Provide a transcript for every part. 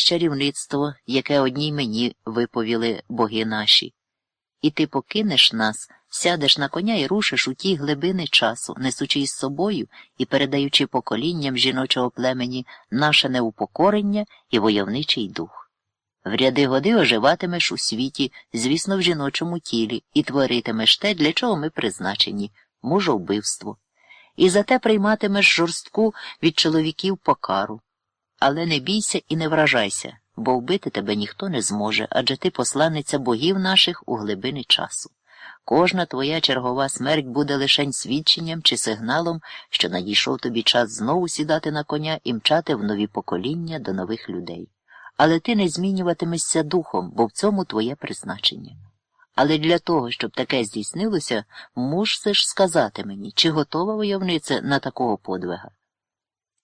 чарівництво, яке одній мені виповіли боги наші. І ти покинеш нас, сядеш на коня і рушиш у ті глибини часу, несучи із собою і передаючи поколінням жіночого племені наше неупокорення і войовничий дух. В ряди годи оживатимеш у світі, звісно, в жіночому тілі, і творитимеш те, для чого ми призначені мужовбивство. І за те прийматимеш жорстку від чоловіків покару. Але не бійся і не вражайся, бо вбити тебе ніхто не зможе, адже ти посланниця богів наших у глибини часу. Кожна твоя чергова смерть буде лишень свідченням чи сигналом, що надійшов тобі час знову сідати на коня і мчати в нові покоління до нових людей. Але ти не змінюватимешся духом, бо в цьому твоє призначення. Але для того, щоб таке здійснилося, мусиш сказати мені, чи готова войовниця на такого подвига.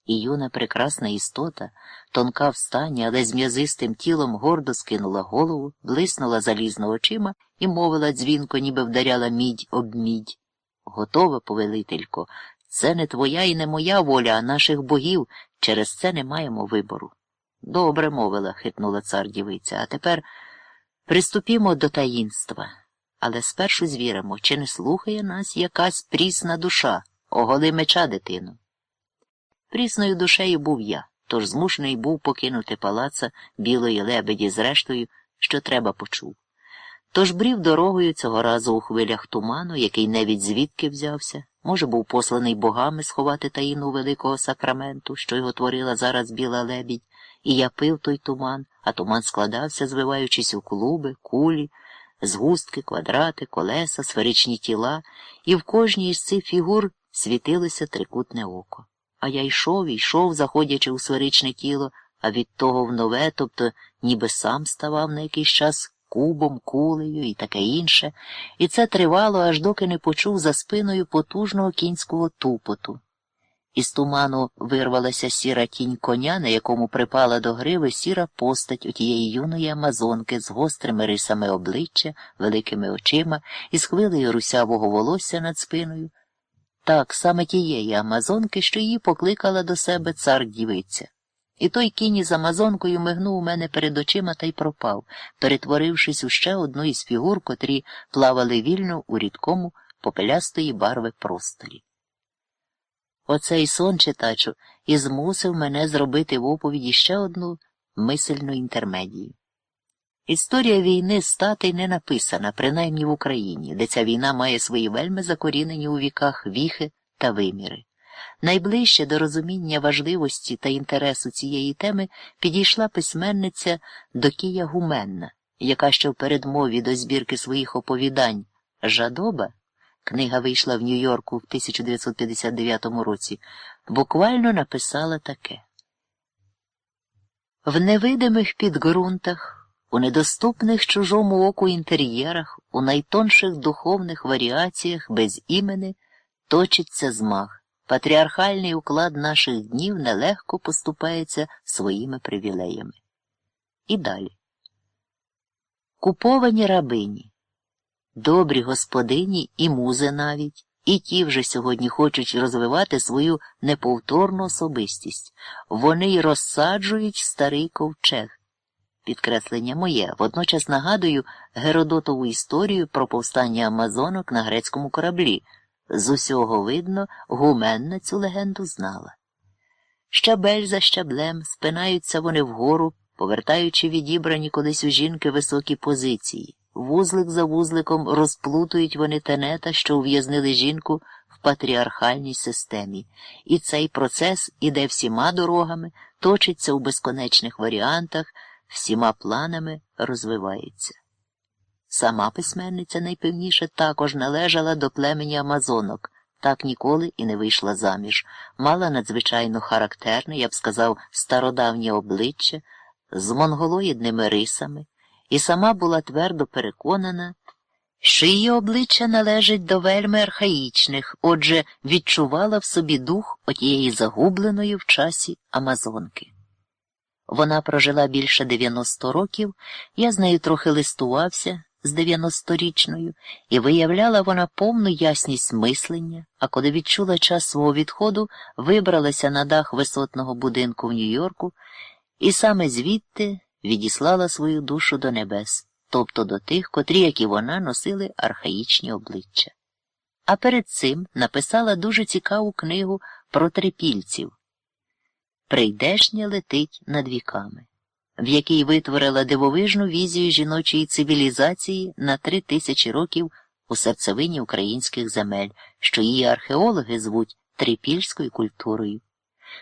І юна прекрасна істота, тонка в стані, але з м'язистим тілом гордо скинула голову, блиснула залізно очима і мовила дзвінко, ніби вдаряла мідь об мідь. Готова, повелителько, це не твоя і не моя воля, а наших богів, через це не маємо вибору. Добре мовила, хитнула цар дівиця, а тепер приступімо до таїнства. Але спершу звіримо, чи не слухає нас якась прісна душа, оголи меча дитину. Прісною душею був я, тож змушений був покинути палаца білої лебеді з рештою, що треба почув. Тож брів дорогою цього разу у хвилях туману, який не від звідки взявся, може, був посланий богами сховати таїну великого сакраменту, що його творила зараз біла лебідь, і я пив той туман, а туман складався, звиваючись у клуби, кулі, згустки, квадрати, колеса, сферичні тіла, і в кожній із цих фігур світилося трикутне око. А я йшов йшов, заходячи у сферичне тіло, а від того в нове, тобто ніби сам ставав на якийсь час кубом, кулею і таке інше, і це тривало, аж доки не почув за спиною потужного кінського тупоту. Із туману вирвалася сіра тінь коня, на якому припала до гриви сіра постать у тієї юної амазонки з гострими рисами обличчя, великими очима і з хвилею русявого волосся над спиною. Так, саме тієї Амазонки, що її покликала до себе цар дівиця. І той кінь із Амазонкою мигнув у мене перед очима та й пропав, перетворившись у ще одну із фігур, котрі плавали вільно у рідкому попелястої барви просторі. Оцей сон, читачу, і змусив мене зробити в оповіді ще одну мисельну інтермедію. Історія війни статей не написана, принаймні в Україні, де ця війна має свої вельми закорінені у віках віхи та виміри. Найближче до розуміння важливості та інтересу цієї теми підійшла письменниця Докія Гуменна, яка ще в передмові до збірки своїх оповідань Жадоба, книга вийшла в Нью-Йорку в 1959 році, буквально написала таке. В невидимих підґрунтах у недоступних чужому оку інтер'єрах, у найтонших духовних варіаціях без імени точиться змах. Патріархальний уклад наших днів нелегко поступається своїми привілеями. І далі. Куповані рабині, добрі господині і музи навіть, і ті вже сьогодні хочуть розвивати свою неповторну особистість. Вони й розсаджують старий ковчег підкреслення моє, водночас нагадую Геродотову історію про повстання Амазонок на грецькому кораблі. З усього видно, гуменна цю легенду знала. Щабель за щаблем спинаються вони вгору, повертаючи відібрані колись у жінки високі позиції. Вузлик за вузликом розплутують вони тенета, що ув'язнили жінку в патріархальній системі, і цей процес іде всіма дорогами, точиться у безконечних варіантах всіма планами розвивається. Сама письменниця найпевніше також належала до племені Амазонок, так ніколи і не вийшла заміж, мала надзвичайно характерне, я б сказав, стародавнє обличчя з монголоїдними рисами, і сама була твердо переконана, що її обличчя належить до вельми архаїчних, отже, відчувала в собі дух отієї загубленої в часі Амазонки. Вона прожила більше 90 років, я з нею трохи листувався з 90-річною, і виявляла вона повну ясність мислення, а коли відчула час свого відходу, вибралася на дах висотного будинку в Нью-Йорку і саме звідти відіслала свою душу до небес, тобто до тих, котрі, як і вона, носили архаїчні обличчя. А перед цим написала дуже цікаву книгу про трипільців Прийдешнє летить над віками, в якій витворила дивовижну візію жіночої цивілізації на три тисячі років у серцевині українських земель, що її археологи звуть трипільською культурою.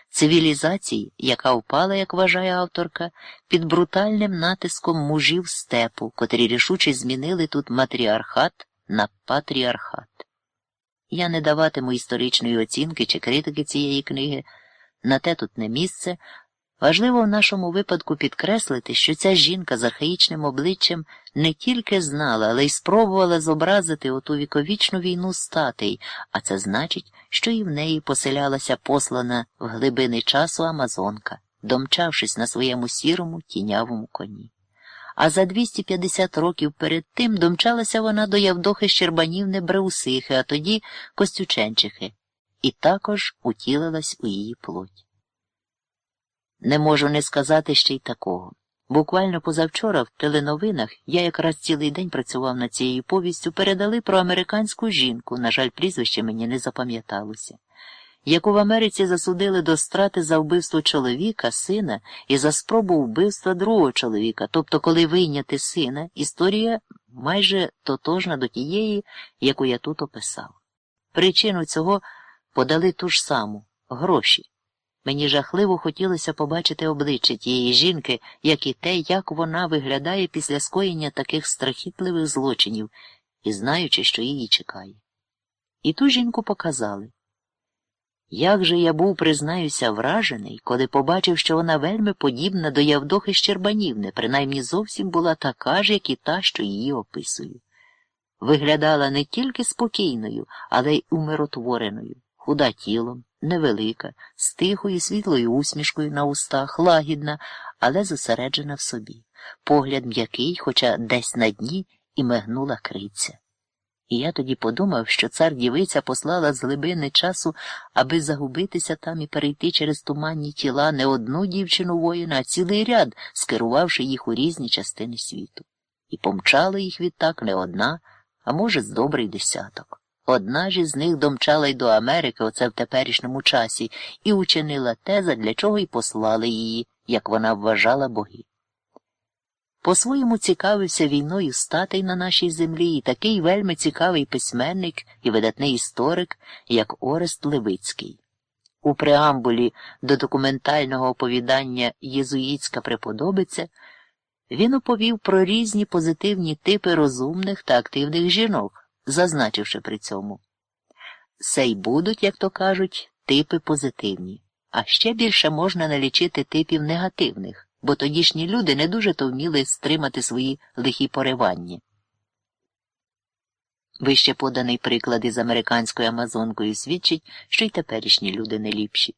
Цивілізації, яка впала, як вважає авторка, під брутальним натиском мужів степу, котрі рішуче змінили тут матріархат на патріархат. Я не даватиму історичної оцінки чи критики цієї книги, на те тут не місце. Важливо в нашому випадку підкреслити, що ця жінка з архаїчним обличчям не тільки знала, але й спробувала зобразити оту віковічну війну статей, а це значить, що і в неї поселялася послана в глибини часу Амазонка, домчавшись на своєму сірому тінявому коні. А за 250 років перед тим домчалася вона до Явдохи Щербанівни Бреусихи, а тоді Костюченчихи, і також утілилась у її плоть. Не можу не сказати ще й такого. Буквально позавчора в теленовинах я якраз цілий день працював над цією повістю, передали про американську жінку, на жаль, прізвище мені не запам'яталося, яку в Америці засудили до страти за вбивство чоловіка, сина і за спробу вбивства другого чоловіка, тобто, коли вийняти сина, історія майже тотожна до тієї, яку я тут описав. Причину цього подали ту ж саму гроші. Мені жахливо хотілося побачити обличчя тієї жінки, як і те, як вона виглядає після скоєння таких страхітливих злочинів, і знаючи, що її чекає. І ту жінку показали. Як же я був, признаюся, вражений, коли побачив, що вона вельми подібна до Явдохи Щербанівни, принаймні зовсім була така ж, як і та, що її описую. Виглядала не тільки спокійною, але й умиротвореною, худа тілом невелика, з тихою світлою усмішкою на устах, лагідна, але зосереджена в собі, погляд м'який, хоча десь на дні і мигнула криця. І я тоді подумав, що цар дівиця послала з глибини часу, аби загубитися там і перейти через туманні тіла не одну дівчину воїна, а цілий ряд, скерувавши їх у різні частини світу. І помчала їх відтак не одна, а може, з добрий десяток. Одна ж із них домчала й до Америки, оце в теперішньому часі, і учинила те, задля чого й послали її, як вона вважала боги. По-своєму цікавився війною статей на нашій землі і такий вельми цікавий письменник і видатний історик, як Орест Левицький. У преамбулі до документального оповідання Єзуїтська преподобиця він оповів про різні позитивні типи розумних та активних жінок зазначивши при цьому сей будуть, як то кажуть, типи позитивні, а ще більше можна налічити типів негативних, бо тодішні люди не дуже то вміли стримати свої лихі поривання. Вище поданий приклад із американською Амазонкою свідчить, що й теперішні люди не ліпші,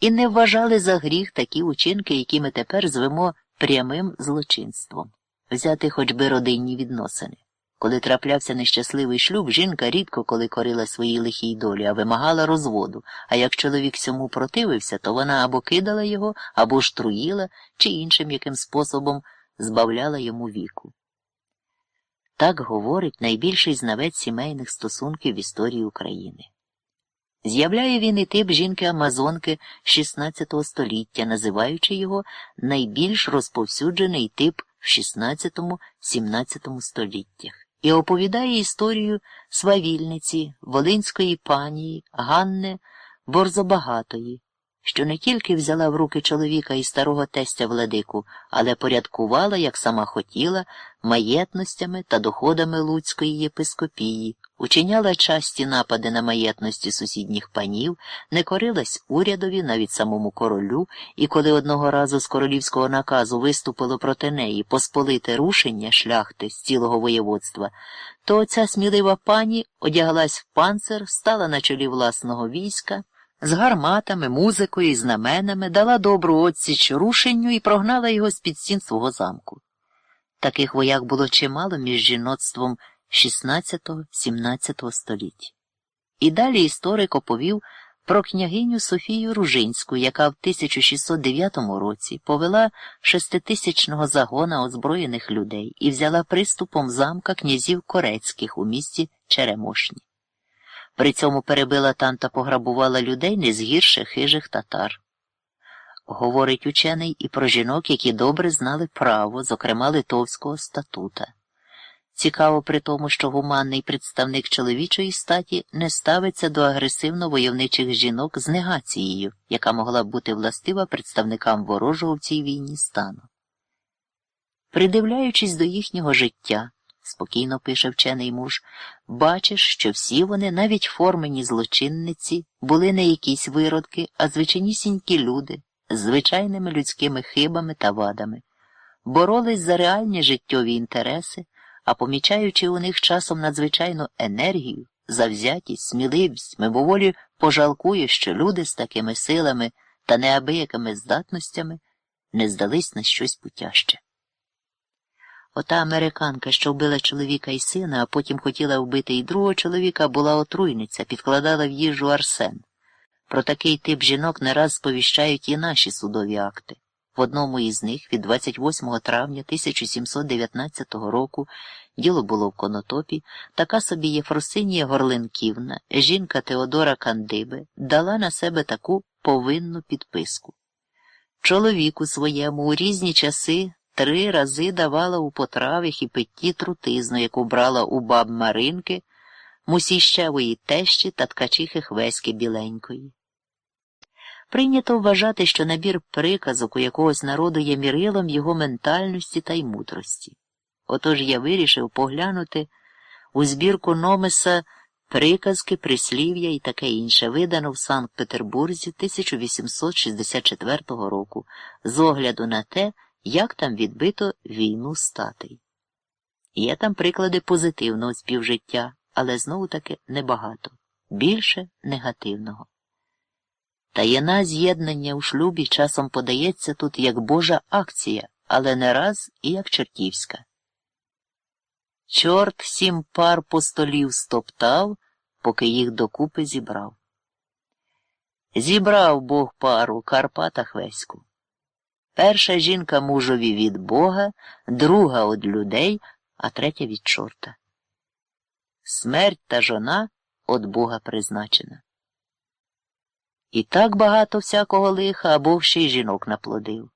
і не вважали за гріх такі учинки, які ми тепер звемо прямим злочинством, взяти хоч би родинні відносини. Коли траплявся нещасливий шлюб, жінка рідко коли корила своїй лихій долі, а вимагала розводу, а як чоловік цьому противився, то вона або кидала його, або ж труїла, чи іншим яким способом збавляла йому віку. Так говорить найбільший знавець сімейних стосунків в історії України. З'являє він і тип жінки Амазонки XVI століття, називаючи його найбільш розповсюджений тип в XVI-XVII століттях і оповідає історію свавільниці, волинської панії Ганни Борзобагатої, що не тільки взяла в руки чоловіка і старого тестя владику, але порядкувала, як сама хотіла, маєтностями та доходами Луцької єпископії, учиняла часті напади на маєтності сусідніх панів, не корилась урядові, навіть самому королю, і коли одного разу з королівського наказу виступило проти неї посполите рушення шляхти з цілого воєводства, то ця смілива пані одяглась в панцир, стала на чолі власного війська з гарматами, музикою і знаменами дала добру отсіч рушенню і прогнала його з під стін свого замку. Таких вояк було чимало між жіноцтвом XVI-XVII століття. І далі історик оповів про княгиню Софію Ружинську, яка в 1609 році повела шеститисячного загона озброєних людей і взяла приступом замка князів Корецьких у місті Черемошні. При цьому перебила там та пограбувала людей не згірше хижих татар. Говорить учений і про жінок, які добре знали право, зокрема Литовського статута. Цікаво при тому, що гуманний представник чоловічої статі не ставиться до агресивно войовничих жінок з негацією, яка могла б бути властива представникам ворожого в цій війні стану. Придивляючись до їхнього життя, спокійно пише вчений муж, бачиш, що всі вони, навіть формені злочинниці, були не якісь виродки, а звичайнісінькі люди з звичайними людськими хибами та вадами, боролись за реальні життєві інтереси а помічаючи у них часом надзвичайну енергію, завзятість, сміливість, мимоволі пожалкує, що люди з такими силами та неабиякими здатностями не здались на щось путяще. Ота американка, що вбила чоловіка і сина, а потім хотіла вбити і другого чоловіка, була отруйниця, підкладала в їжу арсен. Про такий тип жінок не раз сповіщають і наші судові акти. В одному із них від 28 травня 1719 року діло було в конотопі, така собі Єфросинія Горлинківна, жінка Теодора Кандиби, дала на себе таку повинну підписку. Чоловіку своєму у різні часи три рази давала у потравих і питті трутизну, яку брала у баб Маринки, мусіщевої тещі та ткачихи Хвеськи Біленької. Прийнято вважати, що набір приказок у якогось народу є мірилом його ментальності та й мудрості. Отож я вирішив поглянути у збірку Номеса приказки, прислів'я і таке інше, видано в Санкт Петербурзі 1864 року, з огляду на те, як там відбито війну статей. Є там приклади позитивного співжиття, але знову таки небагато, більше негативного. Таєна з'єднання у шлюбі часом подається тут як Божа акція, але не раз і як чортівська. Чорт сім пар по столів стоптав, поки їх докупи зібрав. Зібрав Бог пару Карпата Хвеську. Перша жінка мужові від Бога, друга від людей, а третя від чорта. Смерть та жона від Бога призначена. І так багато всякого лиха або ще й жінок наплодив.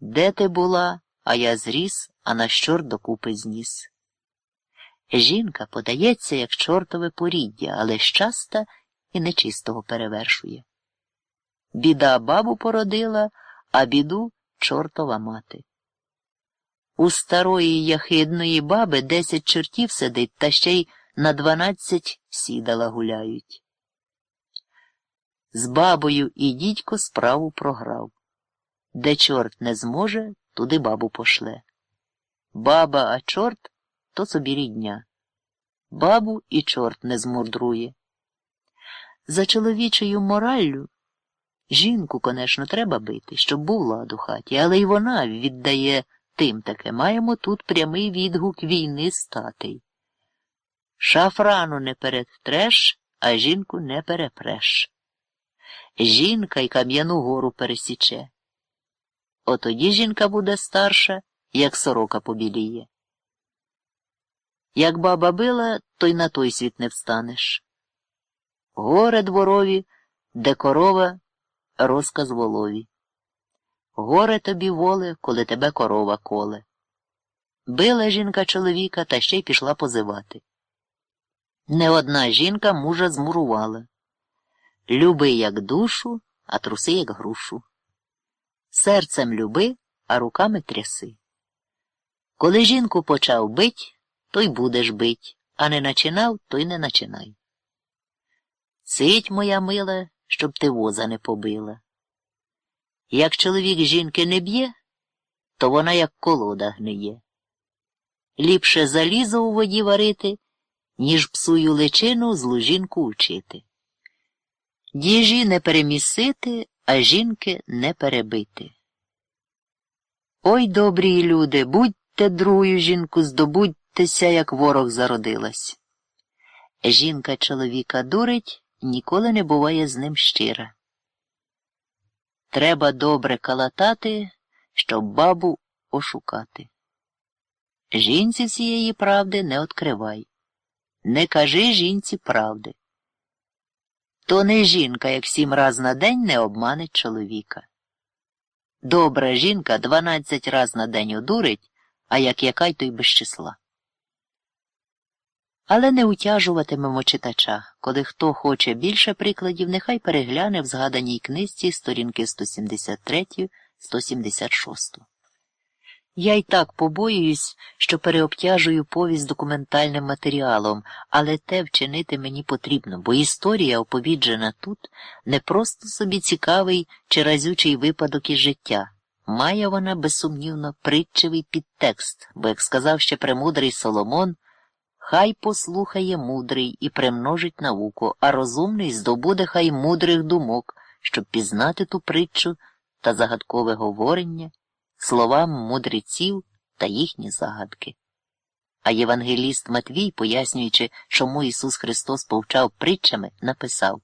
Де ти була, а я зріс, а на чорт докупи зніс. Жінка подається, як чортове поріддя, але щаста і нечистого перевершує. Біда бабу породила, а біду чортова мати. У старої яхидної баби десять чортів сидить, та ще й на дванадцять сідала гуляють. З бабою і дідько справу програв. Де чорт не зможе, туди бабу пошле. Баба, а чорт то собі рідня. Бабу і чорт не змурдрує. За чоловічою мораллю жінку, конечно, треба бити, щоб був лад у хаті, але й вона віддає тим таке. Маємо тут прямий відгук війни статей. Шафрану не перетреш, а жінку не перепреш жінка й Кам'яну гору пересіче. Отоді жінка буде старша, як сорока побіліє. Як баба била, то й на той світ не встанеш. Горе дворові, де корова, розказ волові. Горе тобі воле, коли тебе корова коле. Била жінка чоловіка та ще й пішла позивати. Не одна жінка мужа змурувала. Люби, як душу, а труси, як грушу. Серцем люби, а руками тряси. Коли жінку почав бить, то й будеш бить, а не начинав, то й не начинай. Цить, моя мила, щоб ти воза не побила. Як чоловік жінки не б'є, то вона як колода гниє. Ліпше залізо у воді варити, ніж псую личину злу жінку учити. Діжі не перемісити, а жінки не перебити. Ой, добрі люди, будьте другою жінку, здобудьтеся, як ворог зародилась. Жінка чоловіка дурить, ніколи не буває з ним щира. Треба добре калатати, щоб бабу ошукати. Жінці цієї правди не откривай. Не кажи жінці правди. То не жінка, як сім раз на день не обманить чоловіка. Добра жінка дванадцять раз на день одурить, а як якай, то й без числа. Але не утяжуватимемо читача. Коли хто хоче більше прикладів, нехай перегляне в згаданій книжці сторінки 173-176. Я й так побоююсь, що переобтяжую повість документальним матеріалом, але те вчинити мені потрібно, бо історія, оповіджена тут, не просто собі цікавий чи разючий випадок із життя. Має вона, безсумнівно, притчевий підтекст, бо, як сказав ще премудрий Соломон, хай послухає мудрий і примножить науку, а розумний здобуде хай мудрих думок, щоб пізнати ту притчу та загадкове говорення словам мудреців та їхні загадки. А євангеліст Матвій, пояснюючи, чому Ісус Христос повчав притчами, написав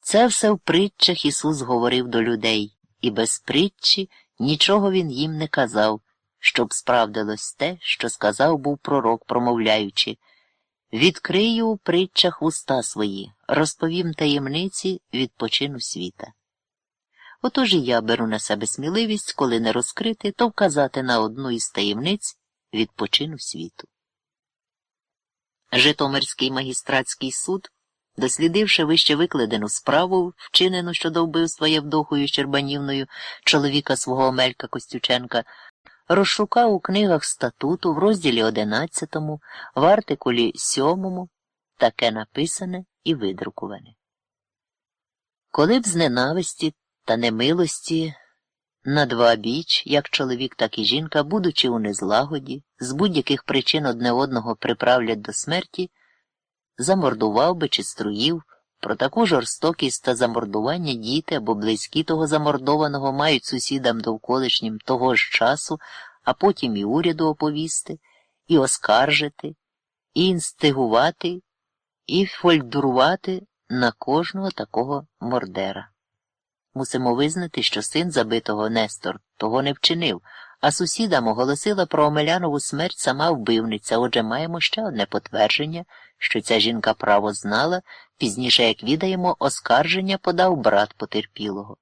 Це все в притчах Ісус говорив до людей, і без притчі нічого Він їм не казав, щоб справдилось те, що сказав був пророк, промовляючи Відкрию у притчах уста свої, розповім таємниці відпочину світа. Отож і я беру на себе сміливість, коли не розкрити, то вказати на одну із таємниць відпочину світу. Житомирський магістратський суд, дослідивши вище викладену справу, вчинену щодо вбивства Євдохою Щербанівною чоловіка свого Омелька Костюченка, розшукав у книгах статуту в розділі 11, в артикулі 7 таке написане і видрукуване. Коли б з ненависті та немилості на два біч, як чоловік, так і жінка, будучи у незлагоді, з будь-яких причин одне одного приправлять до смерті, замордував би чи струїв, про таку жорстокість та замордування діти або близькі того замордованого мають сусідам довколишнім того ж часу, а потім і уряду оповісти, і оскаржити, і інстигувати, і фольдурувати на кожного такого мордера. Мусимо визнати, що син забитого Нестор того не вчинив, а сусідам оголосила про Омелянову смерть сама вбивниця, отже маємо ще одне потвердження, що ця жінка право знала, пізніше, як відаємо, оскарження подав брат потерпілого.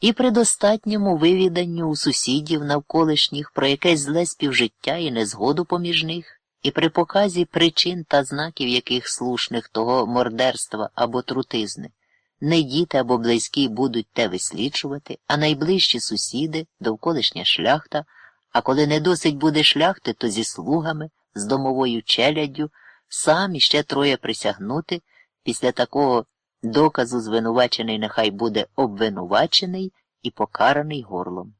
І при достатньому вивіданню у сусідів навколишніх про якесь зле співжиття і незгоду поміж них, і при показі причин та знаків яких слушних того мордерства або трутизни не діти або близькі будуть те висліджувати, а найближчі сусіди, довколишня шляхта, а коли не досить буде шляхти, то зі слугами, з домовою челяддю, сам іще троє присягнути, після такого доказу звинувачений нехай буде обвинувачений і покараний горлом.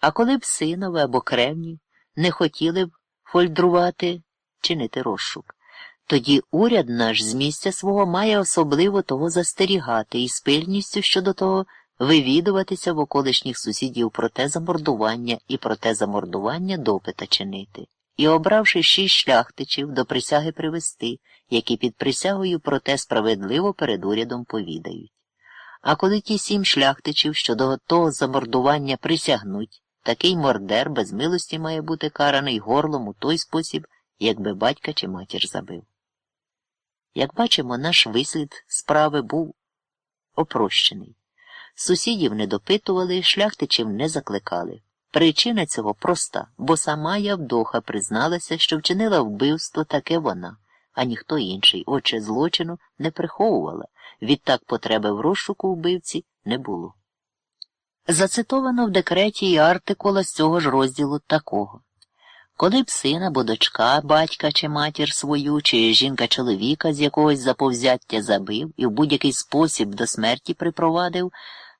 А коли б синове або кревні не хотіли б фольдрувати, чинити розшук, тоді уряд наш з місця свого має особливо того застерігати і з пильністю щодо того вивідуватися в околишніх сусідів про те замордування і про те замордування допита чинити, і, обравши шість шляхтичів, до присяги привести, які під присягою про те справедливо перед урядом повідають. А коли ті сім шляхтичів щодо того замордування присягнуть, такий мордер без милості має бути караний горлом у той спосіб, якби батька чи матір забив. Як бачимо, наш вислід справи був опрощений. Сусідів не допитували, шляхтичів не закликали. Причина цього проста, бо сама Явдоха призналася, що вчинила вбивство таке вона, а ніхто інший, отче злочину не приховувала, відтак потреби в розшуку вбивці не було. Зацитовано в декреті і артикула з цього ж розділу такого. Коли б син або дочка, батька чи матір свою, чи жінка чоловіка з якогось заповзяття забив і в будь-який спосіб до смерті припровадив,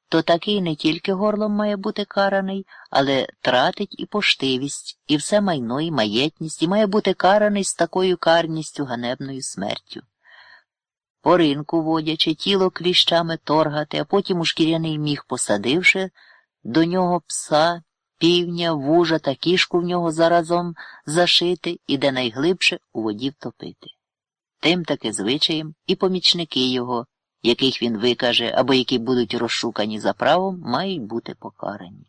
то такий не тільки горлом має бути караний, але тратить і поштивість, і все майно, і маєтність, і має бути караний з такою карністю ганебною смертю. По ринку водячи, тіло кліщами торгати, а потім у шкіряний міг посадивши до нього пса півня, вужа та кішку в нього заразом зашити і де найглибше у воді втопити. тим таки звичаєм і помічники його, яких він викаже або які будуть розшукані за правом, мають бути покарані.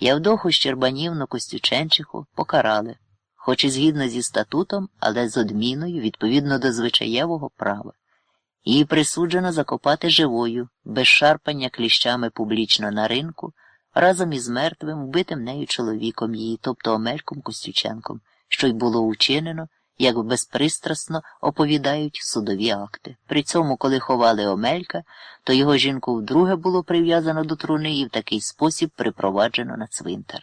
Явдоху Щербанівну Костюченчиху покарали, хоч і згідно зі статутом, але з одміною відповідно до звичаєвого права. Її присуджено закопати живою, без шарпання кліщами публічно на ринку, разом із мертвим, вбитим нею чоловіком її, тобто Омельком Костюченком, що й було учинено, як безпристрасно оповідають судові акти. При цьому, коли ховали Омелька, то його жінку вдруге було прив'язано до труни і в такий спосіб припроваджено на цвинтар.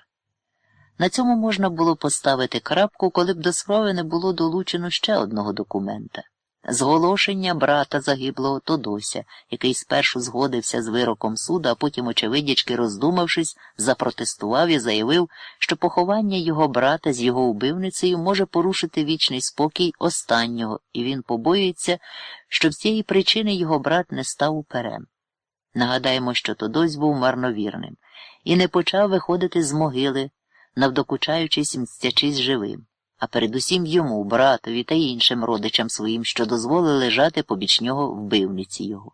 На цьому можна було поставити крапку, коли б до справи не було долучено ще одного документа. Зголошення брата загиблого Тодося, який спершу згодився з вироком суду, а потім, очевидячки роздумавшись, запротестував і заявив, що поховання його брата з його убивницею може порушити вічний спокій останнього, і він побоюється, що з цієї причини його брат не став уперем. Нагадаємо, що Тодось був марновірним і не почав виходити з могили, навдокучаючись мстячись живим а передусім йому, братові та іншим родичам своїм, що дозволили лежати побіч нього вбивниці його.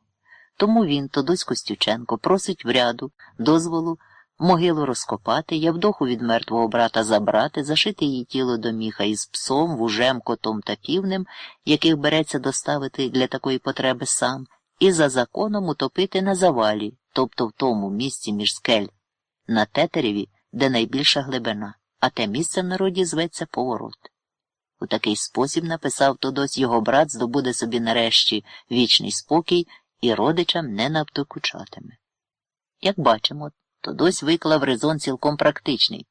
Тому він, Тодось Костюченко, просить в ряду дозволу могилу розкопати, Явдоху від мертвого брата забрати, зашити її тіло до міха із псом, вужем, котом та півнем, яких береться доставити для такої потреби сам, і за законом утопити на завалі, тобто в тому місці між скель, на тетереві, де найбільша глибина а те місце в народі зветься поворот. У такий спосіб написав Тодось його брат здобуде собі нарешті вічний спокій і родичам не навтокучатиме. Як бачимо, Тодось виклав резон цілком практичний.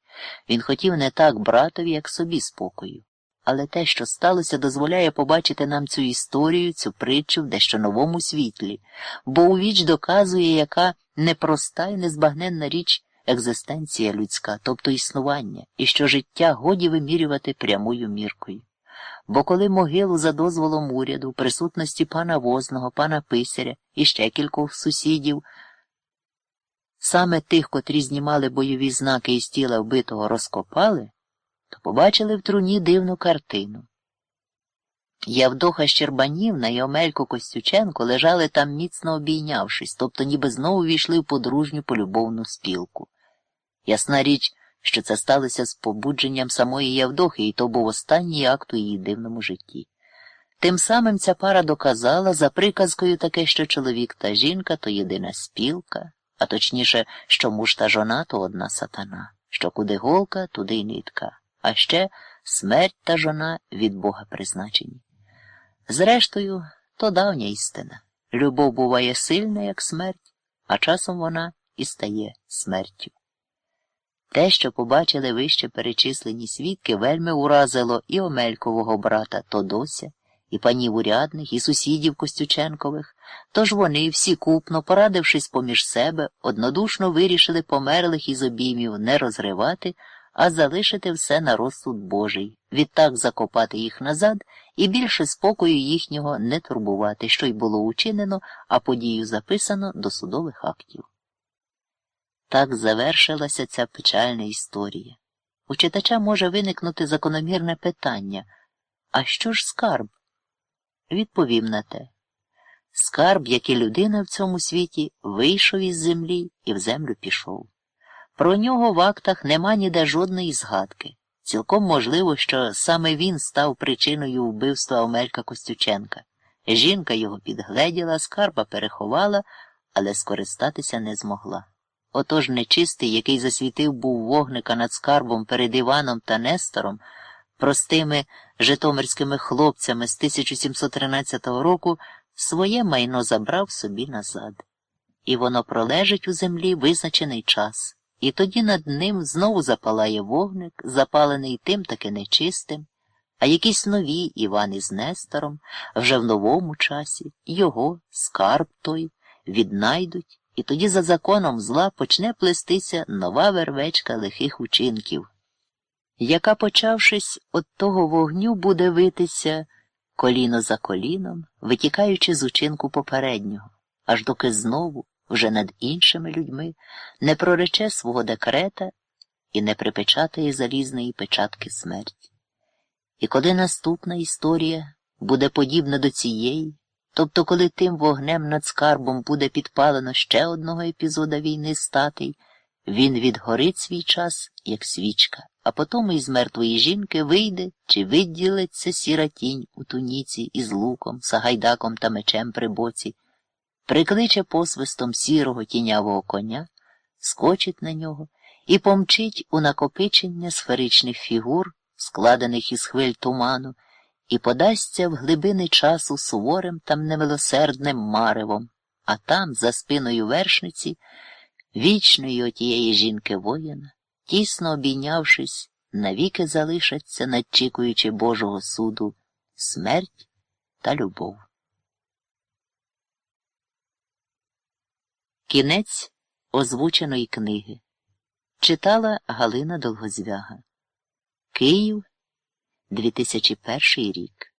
Він хотів не так братові, як собі спокою. Але те, що сталося, дозволяє побачити нам цю історію, цю притчу в дещо новому світлі, бо у віч доказує, яка непроста і незбагненна річ екзистенція людська, тобто існування, і що життя годі вимірювати прямою міркою. Бо коли могилу за дозволом уряду, присутності пана возного, пана писаря і ще кількох сусідів, саме тих, котрі знімали бойові знаки із тіла вбитого, розкопали, то побачили в труні дивну картину. Явдоха Щербанівна і Омелько Костюченко лежали там міцно обійнявшись, тобто ніби знову війшли в подружню полюбовну спілку. Ясна річ, що це сталося з побудженням самої Явдохи, і то був останній акт у її дивному житті. Тим самим ця пара доказала за приказкою таке, що чоловік та жінка то єдина спілка, а точніше, що муж та жона то одна сатана, що куди голка, туди й нитка, а ще смерть та жона від Бога призначені. Зрештою, то давня істина. Любов буває сильна, як смерть, а часом вона і стає смертю. Те, що побачили вище перечислені свідки, вельми уразило і Омелькового брата Тодося, і панів урядних, і сусідів Костюченкових, тож вони, всі купно, порадившись поміж себе, однодушно вирішили померлих із обіймів не розривати, а залишити все на розсуд Божий, відтак закопати їх назад і більше спокою їхнього не турбувати, що й було учинено, а подію записано до судових актів. Так завершилася ця печальна історія. У читача може виникнути закономірне питання а що ж скарб? Відповім на те. Скарб, як і людина в цьому світі, вийшов із землі і в землю пішов. Про нього в актах нема ніде жодної згадки. Цілком можливо, що саме він став причиною вбивства Омелька Костюченка. Жінка його підгледіла, скарба переховала, але скористатися не змогла. Отож нечистий, який засвітив був вогника над скарбом перед Іваном та Нестором, простими житомирськими хлопцями з 1713 року, своє майно забрав собі назад. І воно пролежить у землі визначений час, і тоді над ним знову запалає вогник, запалений тим таки нечистим, а якісь нові Іван із Нестором вже в новому часі його, скарб той, віднайдуть і тоді за законом зла почне плестися нова вервечка лихих учинків, яка, почавшись от того вогню, буде витися коліно за коліном, витікаючи з учинку попереднього, аж доки знову, вже над іншими людьми, не прорече свого декрета і не припечатає залізної печатки смерті. І коли наступна історія буде подібна до цієї, тобто, коли тим вогнем над скарбом буде підпалено ще одного епізода війни статей, він відгорить свій час, як свічка, а потім із мертвої жінки вийде чи виділиться сіра тінь у туніці із луком, сагайдаком та мечем при боці, прикличе посвистом сірого тінявого коня, скочить на нього і помчить у накопичення сферичних фігур, складених із хвиль туману, і подасться в глибини часу суворим та немилосердним маревом, а там, за спиною вершниці, вічної отієї жінки воїна, тісно обійнявшись, навіки залишаться, надчікуючи Божого суду, смерть та любов. Кінець озвученої книги читала Галина Долгозвяга Київ 2001 рік